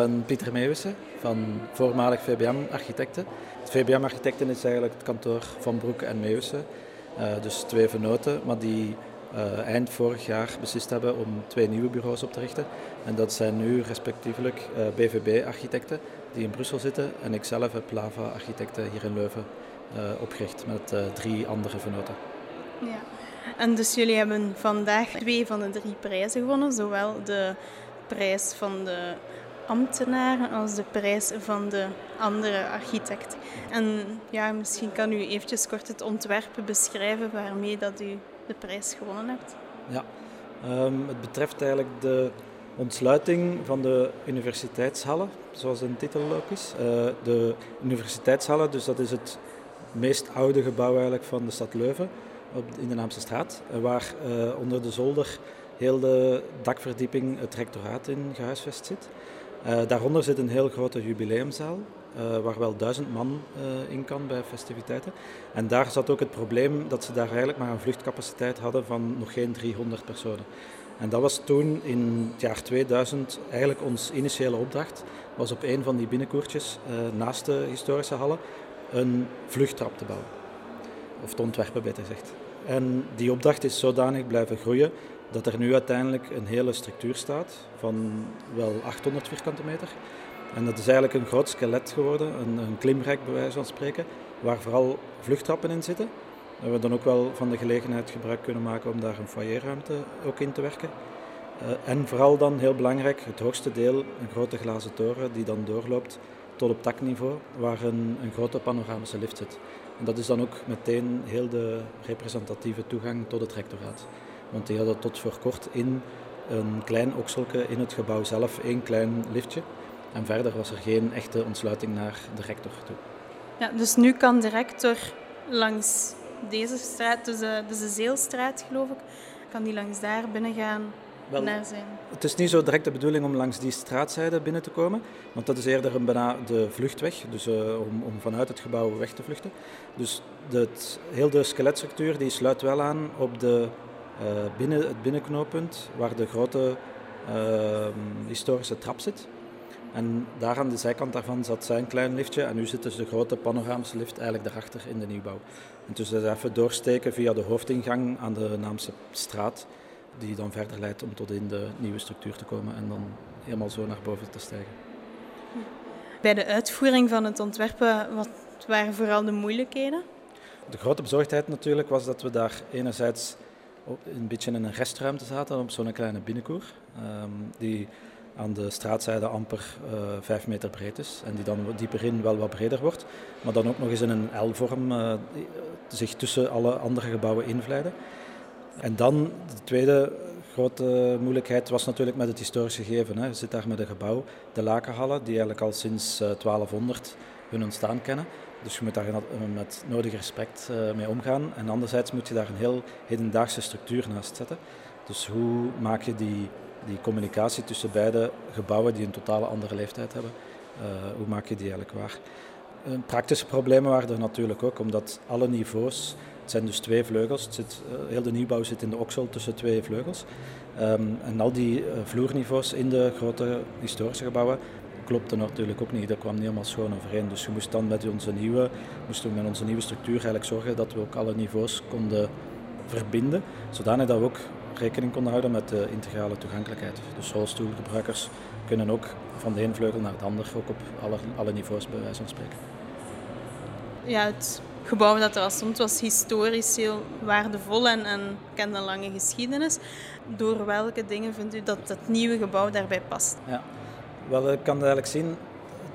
ben Pieter Meeuwissen van voormalig VBM Architecten. Het VBM Architecten is eigenlijk het kantoor van Broek en Meeuwissen. Uh, dus twee vernoten, maar die uh, eind vorig jaar beslist hebben om twee nieuwe bureaus op te richten. En dat zijn nu respectievelijk BVB Architecten die in Brussel zitten en ik zelf heb Lava Architecten hier in Leuven opgericht met drie andere vernoten. Ja. En dus jullie hebben vandaag twee van de drie prijzen gewonnen, zowel de prijs van de ambtenaren als de prijs van de andere architect. En ja, misschien kan u eventjes kort het ontwerp beschrijven waarmee dat u de prijs gewonnen hebt. Ja, um, het betreft eigenlijk de ontsluiting van de universiteitshallen, zoals de titel ook is. Uh, de universiteitshallen, dus dat is het meest oude gebouw eigenlijk van de stad Leuven in de Naamse straat, waar uh, onder de zolder heel de dakverdieping het rectoraat in gehuisvest zit. Uh, daaronder zit een heel grote jubileumzaal, uh, waar wel duizend man uh, in kan bij festiviteiten. En daar zat ook het probleem dat ze daar eigenlijk maar een vluchtcapaciteit hadden van nog geen 300 personen. En dat was toen in het jaar 2000 eigenlijk ons initiële opdracht, was op een van die binnenkoertjes naast de historische hallen een vluchttrap te bouwen. Of te ontwerpen beter gezegd. En die opdracht is zodanig blijven groeien dat er nu uiteindelijk een hele structuur staat van wel 800 vierkante meter. En dat is eigenlijk een groot skelet geworden, een, een klimrek bij wijze van spreken, waar vooral vluchttrappen in zitten. En we dan ook wel van de gelegenheid gebruik kunnen maken om daar een foyerruimte ook in te werken. Uh, en vooral dan heel belangrijk, het hoogste deel, een grote glazen toren die dan doorloopt tot op takniveau, waar een, een grote panoramische lift zit. En dat is dan ook meteen heel de representatieve toegang tot het rectoraat. Want die hadden tot voor kort in een klein okselke in het gebouw zelf, één klein liftje. En verder was er geen echte ontsluiting naar de rector toe. Ja, dus nu kan de rector langs deze straat, dus de, dus de Zeelstraat geloof ik, kan die langs daar binnen gaan Wel, naar zijn. Het is niet zo direct de bedoeling om langs die straatzijde binnen te komen, want dat is eerder een bijna de vluchtweg, dus uh, om, om, vanuit het gebouw weg te vluchten. Dus de, heel de skeletstructuur die sluit wel aan op de binnen het binnenknooppunt waar de grote uh, historische trap zit. En daar aan de zijkant daarvan zat zijn klein liftje en nu zit dus de grote panoramische lift eigenlijk daarachter in de nieuwbouw. En dus dat even doorsteken via de hoofdingang aan de Naamse straat, die dan verder leidt om tot in de nieuwe structuur te komen en dan helemaal zo naar boven te stijgen. Bij de uitvoering van het ontwerpen, wat waren vooral de moeilijkheden? De grote bezorgdheid natuurlijk was dat we daar enerzijds een beetje in een restruimte zaten op zo'n kleine binnenkoer. Um, die aan de straatzijde amper uh, vijf meter breed is en die dan dieper in wel wat breder wordt, maar dan ook nog eens in een L-vorm uh, zich tussen alle andere gebouwen invleiden. En dan de tweede grote moeilijkheid was natuurlijk met het historische gegeven. Hè. Je zit daar met een gebouw, de Lakenhallen, die eigenlijk al sinds uh, eh, 1200 hun ontstaan kennen. Dus je moet daar met nodig respect eh, mee omgaan. En anderzijds moet je daar een heel hedendaagse structuur naast zetten. Dus hoe maak je die, die communicatie tussen beide gebouwen die een totale andere leeftijd hebben, uh, hoe maak je die eigenlijk waar? Praktische problemen waren er natuurlijk ook, omdat alle niveaus, het zijn dus twee vleugels, het zit, heel de nieuwbouw zit in de oksel tussen twee vleugels. Um, en al die vloerniveaus in de grote historische gebouwen klopte natuurlijk ook niet. Dat kwam niet helemaal schoon overeen. Dus je moest dan met onze nieuwe, moesten we met onze nieuwe structuur eigenlijk zorgen dat we ook alle niveaus konden verbinden, zodanig dat we ook rekening konden houden met de integrale toegankelijkheid. Dus rolstoelgebruikers kunnen ook van de ene vleugel naar de andere, ook op alle, alle niveaus bij wijze van spreken. Ja, het gebouw dat er al stond was historisch heel waardevol en, en kende een lange geschiedenis. Door welke dingen vindt u dat het nieuwe gebouw daarbij past? Ja. Wel, ik kan eigenlijk zien,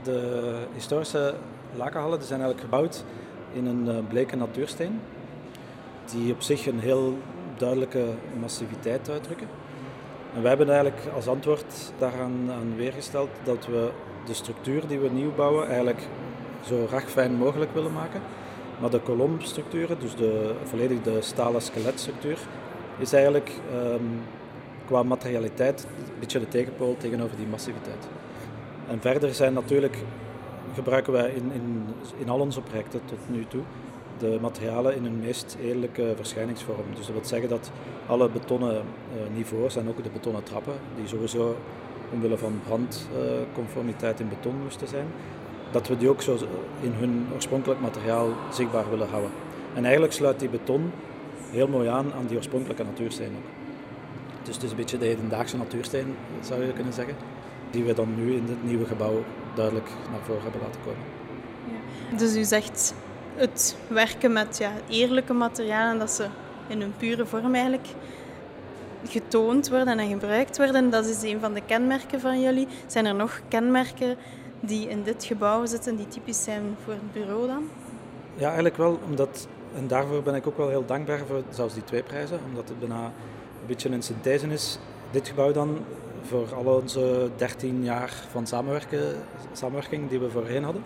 de historische lakenhallen die zijn eigenlijk gebouwd in een eh, bleke natuursteen, die op zich een heel duidelijke massiviteit uitdrukken. En wij hebben eigenlijk als antwoord daaraan aan weergesteld dat we de structuur die we nieuw bouwen eigenlijk zo ragfijn mogelijk willen maken. Maar de kolomstructuren, dus de, volledig de stalen skeletstructuur, is eigenlijk um, qua materialiteit een beetje de tegenpool tegenover die massiviteit. En verder zijn natuurlijk, gebruiken wij in, in, in al onze projecten tot nu toe de materialen in hun meest eerlijke verschijningsvorm. Dus dat wil zeggen dat alle betonnen uh, niveaus en ook de betonnen trappen, die sowieso omwille van brandconformiteit in beton moesten zijn, dat we die ook zo in hun oorspronkelijk materiaal zichtbaar willen houden. En eigenlijk sluit die beton heel mooi aan aan die oorspronkelijke natuursteen ook. Dus het is een beetje de hedendaagse natuursteen, zou je kunnen zeggen, die we dan nu in dit nieuwe gebouw duidelijk naar voren hebben laten komen. Ja. Dus u zegt het werken met ja, eerlijke materialen, dat ze in hun pure vorm eigenlijk getoond worden en gebruikt worden. Dat is een van de kenmerken van jullie. Zijn er nog kenmerken die in dit gebouw zitten, die typisch zijn voor het bureau dan? Ja, eigenlijk wel, omdat, en daarvoor ben ik ook wel heel dankbaar voor zelfs die twee prijzen, omdat het bijna een beetje een synthese is. Dit gebouw dan, voor al onze 13 jaar van samenwerking die we voorheen hadden.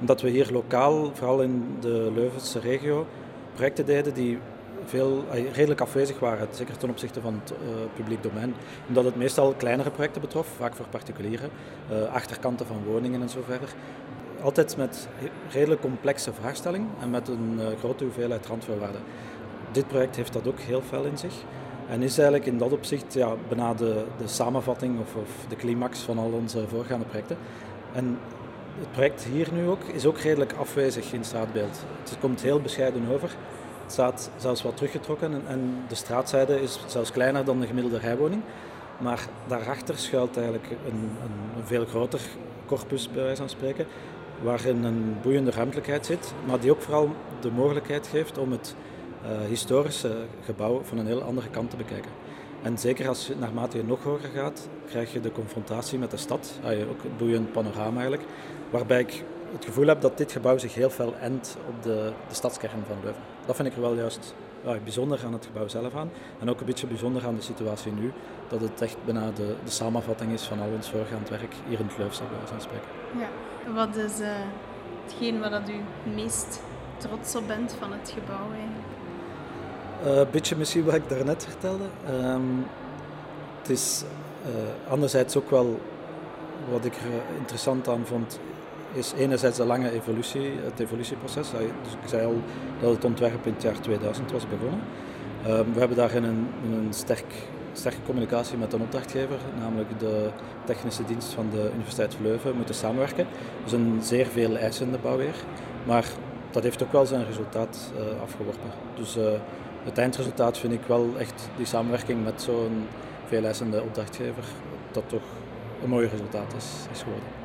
Omdat we hier lokaal, vooral in de Leuvense regio, projecten deden die veel, eh, redelijk afwezig waren, zeker ten opzichte van het uh, publiek domein. Omdat het meestal kleinere projecten betrof, vaak voor particulieren, uh, achterkanten van woningen en zo verder. Altijd met redelijk complexe vraagstelling en met een grote hoeveelheid randvoorwaarden. Dit project heeft dat ook heel fel in zich. En is eigenlijk in dat opzicht ja, bijna de, de samenvatting of, of de climax van al onze voorgaande projecten. En het project hier nu ook is ook redelijk afwezig in straatbeeld. Het komt heel bescheiden over staat zelfs wat teruggetrokken en, en de straatzijde is zelfs kleiner dan de gemiddelde rijwoning. Maar daarachter schuilt eigenlijk een, een, veel groter corpus, bij wijze van spreken, waarin een boeiende ruimtelijkheid zit, maar die ook vooral de mogelijkheid geeft om het historische gebouw van een heel andere kant te bekijken. En zeker als je naarmate je nog hoger gaat, krijg je de confrontatie met de stad, ah, ook een boeiend panorama eigenlijk, waarbij ik het gevoel heb dat dit gebouw zich heel fel endt op de, de stadskern van Leuven. Dat vind ik er wel juist ja, bijzonder aan het gebouw zelf aan. En ook een beetje bijzonder aan de situatie nu, dat het echt bijna de, de samenvatting is van al ons voorgaand werk hier in het Leufse, bij wijze spreken. Ja, wat is uh, hetgeen waar dat u meest trots op bent van het gebouw eigenlijk? Uh, een beetje misschien wat ik daarnet vertelde. Um, het is uh, anderzijds ook wel wat ik er interessant aan vond, is enerzijds de lange evolutie, het evolutieproces. Dus ik zei al dat het ontwerp in het jaar 2000 was begonnen. Ehm, we hebben daar een, een sterk, sterke communicatie met een opdrachtgever, namelijk de technische dienst van de Universiteit Leuven, moeten samenwerken. Dus een zeer veel eisende bouwweer. Maar dat heeft ook wel zijn resultaat uh, afgeworpen. Dus het eindresultaat vind ik wel echt die samenwerking met zo'n veel eisende opdrachtgever, dat toch een mooi resultaat is geworden.